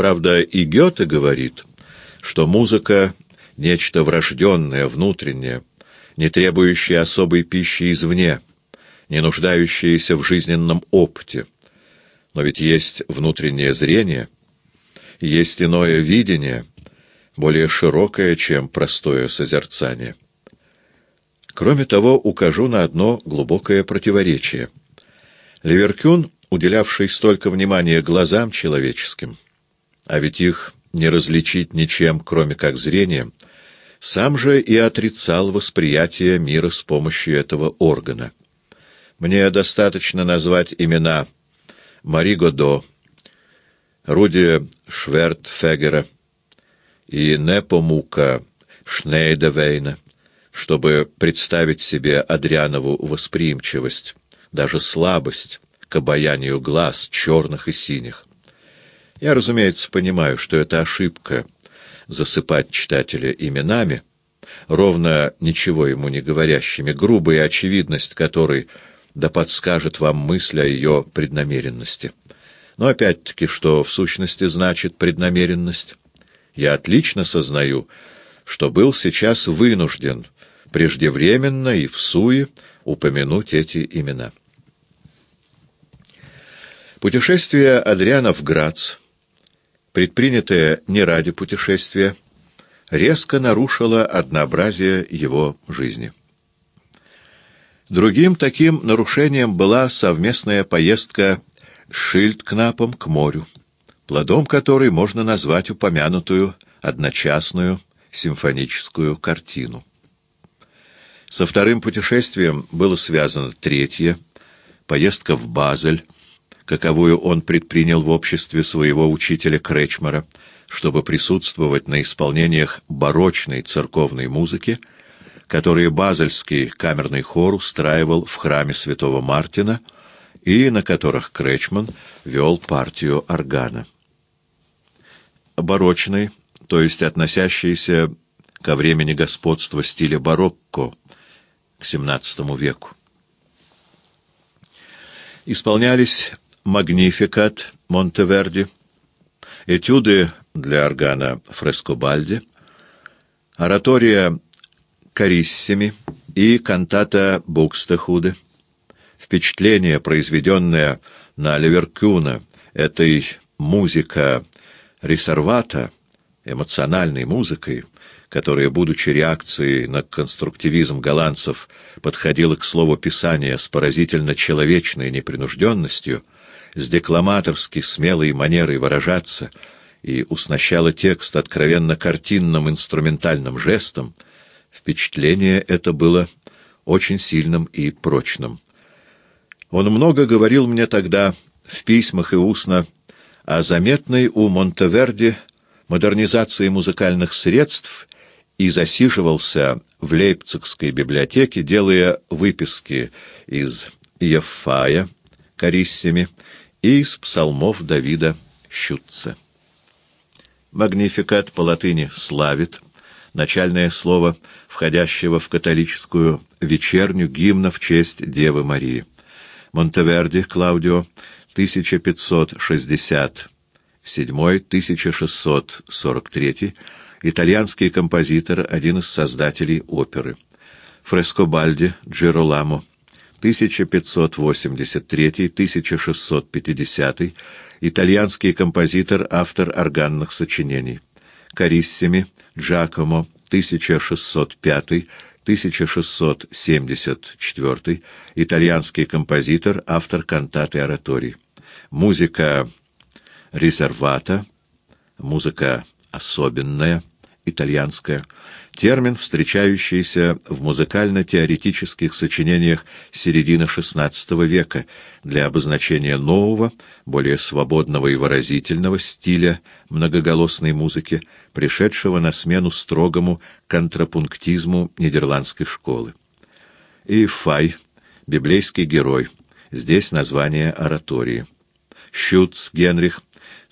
Правда, и Гёте говорит, что музыка — нечто врожденное, внутреннее, не требующее особой пищи извне, не нуждающееся в жизненном опыте. Но ведь есть внутреннее зрение, есть иное видение, более широкое, чем простое созерцание. Кроме того, укажу на одно глубокое противоречие. Ливеркюн, уделявший столько внимания глазам человеческим, а ведь их не различить ничем, кроме как зрением, сам же и отрицал восприятие мира с помощью этого органа. Мне достаточно назвать имена Мари Годо, Руди Швертфегера и Непомука Шнейдевейна, чтобы представить себе Адрианову восприимчивость, даже слабость к обаянию глаз черных и синих. Я, разумеется, понимаю, что это ошибка засыпать читателя именами, ровно ничего ему не говорящими, грубая очевидность которой да подскажет вам мысль о ее преднамеренности. Но опять-таки, что в сущности значит преднамеренность? Я отлично сознаю, что был сейчас вынужден преждевременно и в суе упомянуть эти имена. Путешествие Адриана в Грац, предпринятое не ради путешествия, резко нарушило однообразие его жизни. Другим таким нарушением была совместная поездка с Шильдкнапом к морю, плодом которой можно назвать упомянутую одночасную симфоническую картину. Со вторым путешествием было связано третье — поездка в Базель, каковую он предпринял в обществе своего учителя Кречмара, чтобы присутствовать на исполнениях барочной церковной музыки, которые базельский камерный хор устраивал в храме святого Мартина и на которых Кречман вел партию органа. Барочный, то есть относящийся ко времени господства стиля барокко, к XVII веку. Исполнялись «Магнификат» Монтеверди, этюды для органа Фрескобальди, оратория Кариссими и кантата Букстехуде. Впечатление, произведенное на Ливеркюна этой музыка ресервата, эмоциональной музыкой, которая, будучи реакцией на конструктивизм голландцев, подходила к слову Писания с поразительно человечной непринужденностью, с декламаторски смелой манерой выражаться и уснащала текст откровенно картинным инструментальным жестом, впечатление это было очень сильным и прочным. Он много говорил мне тогда в письмах и устно о заметной у Монтеверди модернизации музыкальных средств и засиживался в Лейпцигской библиотеке, делая выписки из Ефая, Кариссими, и из псалмов Давида Щутца. Магнификат по латыни «славит», начальное слово, входящего в католическую вечерню гимна в честь Девы Марии. Монтеверди Клаудио, 1567-1643, итальянский композитор, один из создателей оперы. Фрескобальди Джироламо, 1583-1650, итальянский композитор, автор органных сочинений. Кариссими, Джакомо, 1605-1674, итальянский композитор, автор кантаты и ораторий. Музыка резервата, музыка особенная, итальянская, термин, встречающийся в музыкально-теоретических сочинениях середины XVI века для обозначения нового, более свободного и выразительного стиля многоголосной музыки, пришедшего на смену строгому контрапунктизму нидерландской школы. И Фай, библейский герой, здесь название оратории. Щуц Генрих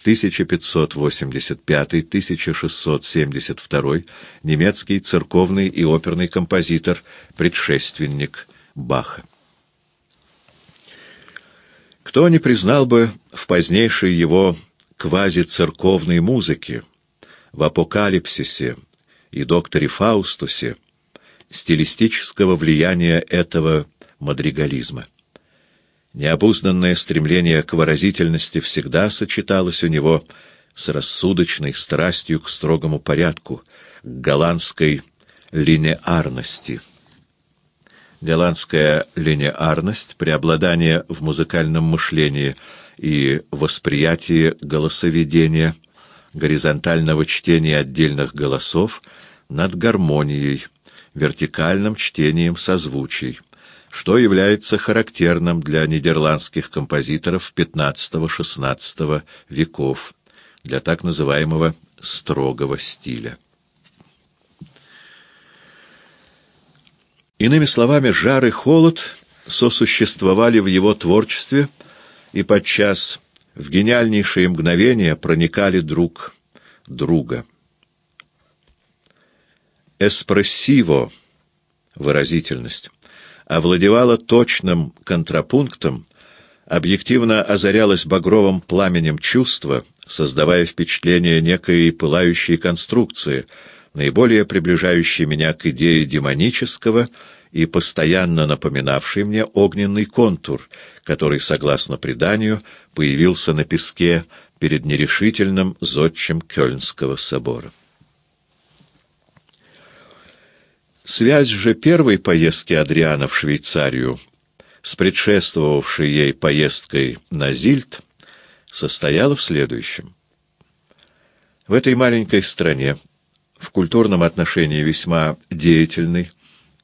1585-1672, немецкий церковный и оперный композитор, предшественник Баха. Кто не признал бы в позднейшей его квазицерковной музыки, в «Апокалипсисе» и «Докторе Фаустусе» стилистического влияния этого мадригализма. Необузданное стремление к выразительности всегда сочеталось у него с рассудочной страстью к строгому порядку, к голландской линеарности. Голландская линеарность, преобладание в музыкальном мышлении и восприятии голосоведения, горизонтального чтения отдельных голосов над гармонией, вертикальным чтением созвучий что является характерным для нидерландских композиторов XV-XVI веков, для так называемого строгого стиля. Иными словами, жар и холод сосуществовали в его творчестве и подчас в гениальнейшие мгновения проникали друг друга. Эспрессиво — выразительность овладевала точным контрапунктом, объективно озарялась багровым пламенем чувства, создавая впечатление некой пылающей конструкции, наиболее приближающей меня к идее демонического и постоянно напоминавшей мне огненный контур, который, согласно преданию, появился на песке перед нерешительным зодчим Кёльнского собора. Связь же первой поездки Адриана в Швейцарию с предшествовавшей ей поездкой на Зильд состояла в следующем. В этой маленькой стране, в культурном отношении весьма деятельной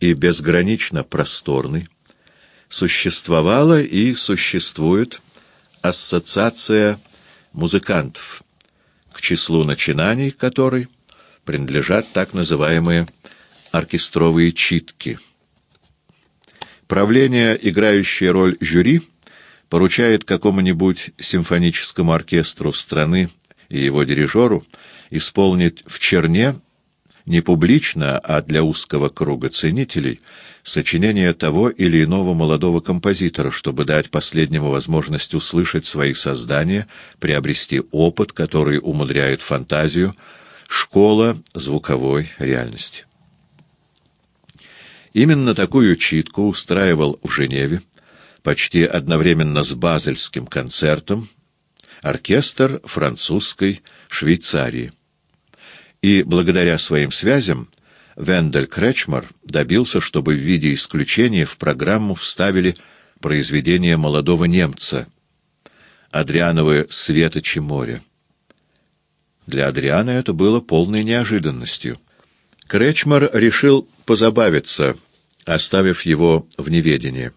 и безгранично просторной, существовала и существует ассоциация музыкантов, к числу начинаний которой принадлежат так называемые оркестровые читки. Правление, играющее роль жюри, поручает какому-нибудь симфоническому оркестру страны и его дирижеру исполнить в черне, не публично, а для узкого круга ценителей, сочинение того или иного молодого композитора, чтобы дать последнему возможность услышать свои создания, приобрести опыт, который умудряет фантазию, школа звуковой реальности. Именно такую читку устраивал в Женеве, почти одновременно с Базельским концертом, оркестр французской Швейцарии. И благодаря своим связям Вендель Кречмар добился, чтобы в виде исключения в программу вставили произведение молодого немца Адриановы «Светочи моря». Для Адриана это было полной неожиданностью. Кречмар решил позабавиться, оставив его в неведении.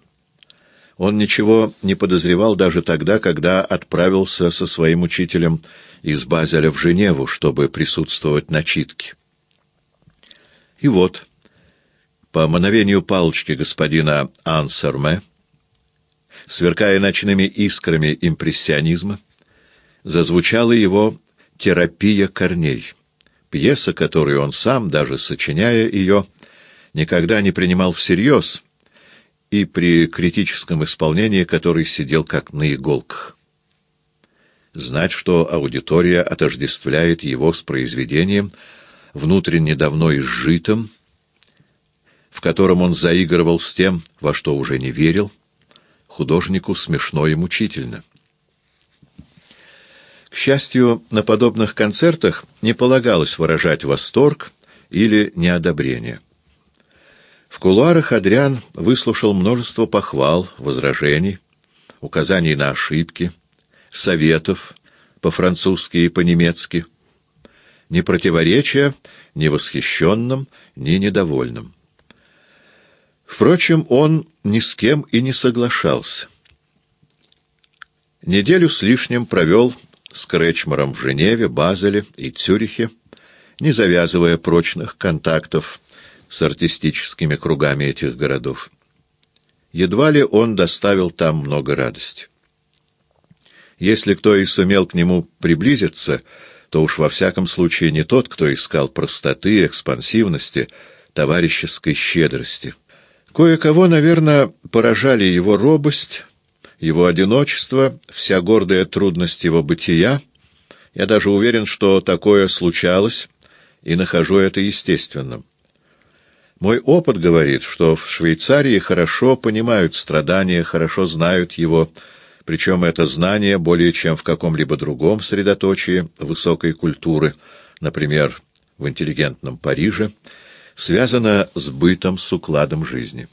Он ничего не подозревал даже тогда, когда отправился со своим учителем из Базеля в Женеву, чтобы присутствовать на читке. И вот, по мановению палочки господина Ансерме, сверкая ночными искрами импрессионизма, зазвучала его «Терапия корней» пьеса, которую он сам, даже сочиняя ее, никогда не принимал всерьез и при критическом исполнении которой сидел как на иголках. Знать, что аудитория отождествляет его с произведением, внутренне давно изжитым, в котором он заигрывал с тем, во что уже не верил, художнику смешно и мучительно. К счастью, на подобных концертах не полагалось выражать восторг или неодобрение. В кулуарах Адриан выслушал множество похвал, возражений, указаний на ошибки, советов по-французски и по-немецки, ни противоречия ни восхищенным, ни недовольным. Впрочем, он ни с кем и не соглашался. Неделю с лишним провел с Кречмаром в Женеве, Базеле и Цюрихе, не завязывая прочных контактов с артистическими кругами этих городов. Едва ли он доставил там много радости. Если кто и сумел к нему приблизиться, то уж во всяком случае не тот, кто искал простоты, экспансивности, товарищеской щедрости. Кое-кого, наверное, поражали его робость, его одиночество, вся гордая трудность его бытия, Я даже уверен, что такое случалось, и нахожу это естественным. Мой опыт говорит, что в Швейцарии хорошо понимают страдания, хорошо знают его, причем это знание более чем в каком-либо другом средоточии высокой культуры, например, в интеллигентном Париже, связано с бытом, с укладом жизни.